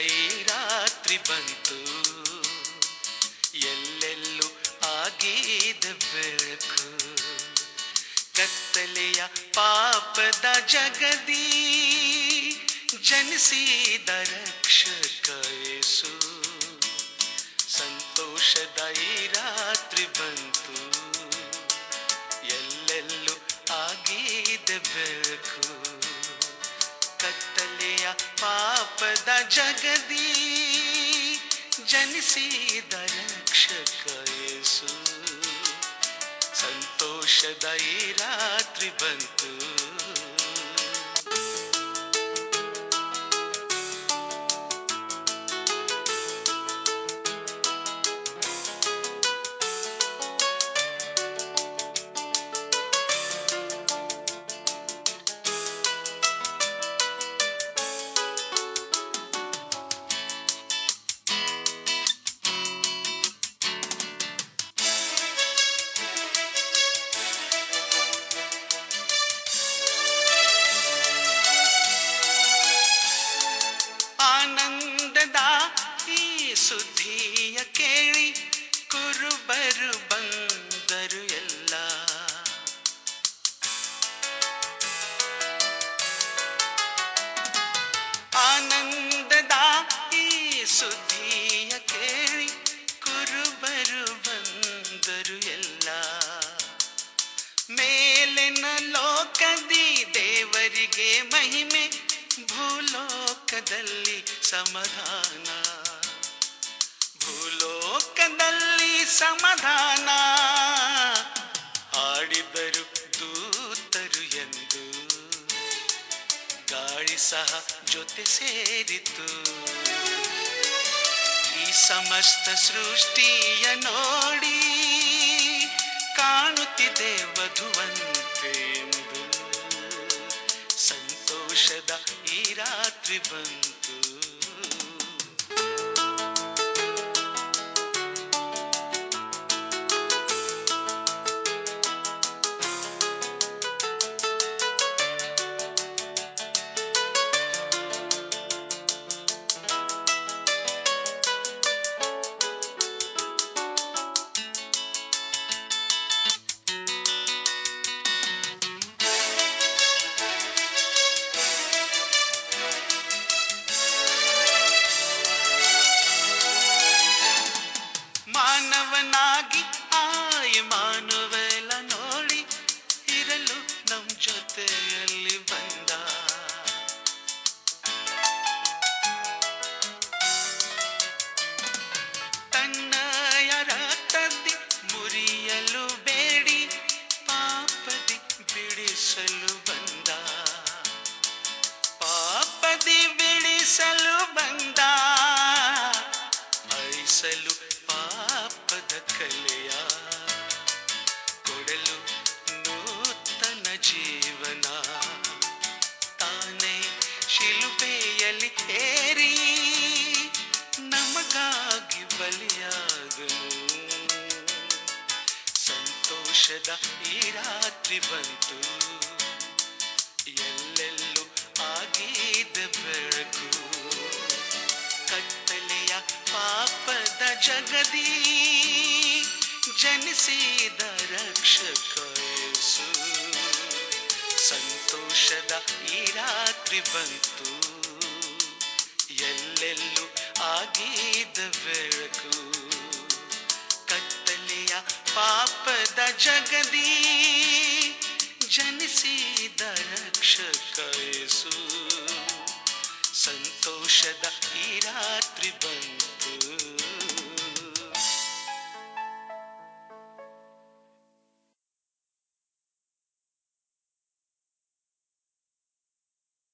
ಈ ರಾತ್ರಿ ಬಂತು. ಎಲ್ಲೆಲ್ಲೂ ಆಗಿದ ಬೆಳಕು. ಕತ್ತಲೆಯ ಪಾಪದ ಜಗದೀ ಜನಿಸಿದ ರಕ್ಷಕ ಯೇಸು. ಸಂತೋಷದ ಈ ರಾತ್ರಿ ಬಂತು. ಎಲ್ಲೆಲ್ಲೂ ಆಗಿದ ಬೆಳಕು. ಕತ್ತಲೆಯ ಪಾಪದ ಜಗದಿ ಜನಿಸಿದ ರಕ್ಷಕ ಯೇಸು ಸಂತೋಷದ ಈ ರಾತ್ರಿ ಬಂತು ಭೂಲೋಕದಲ್ಲಿ ಸಮಾಧಾನ. ಭೂಲೋಕದಲ್ಲಿ ಸಮಾಧಾನ. ಆಡಿದರು ದೂತರು ಎಂದು. ಗಾಳಿ ಸಹ ಜೊತೆ ಸೇರಿತು. ಈ ಸಮಸ್ತ ಸೃಷ್ಟಿಯ ನೋಡಿ ಕಾಣುತ್ತಿದೆ ವಧುವಂತೆ ರಾತ್ರಿ ಬಂತು ಮುರಿಯಲು ಸಂತೋಷದ ಈ ರಾತ್ರಿ ಬಂತು. ಎಲ್ಲೆಲ್ಲೂ ಆಗಿದ ಬೆಳಕು. ಕತ್ತಲೆಯ ಪಾಪದ ಜಗದೀ ಜನಿಸಿದ ರಕ್ಷಕ ಯೇಸು. ಸಂತೋಷದ ಈ ರಾತ್ರಿ ಬಂತು. ಎಲ್ಲೆಲ್ಲೂ ಆಗಿದ ಬೆಳಕು. ಪಾಪದ ಜಗದಿ ಜನಿಸಿದ ರಕ್ಷಕ ಯೇಸು ಸಂತೋಷದ ಈ ರಾತ್ರಿ ಬಂತು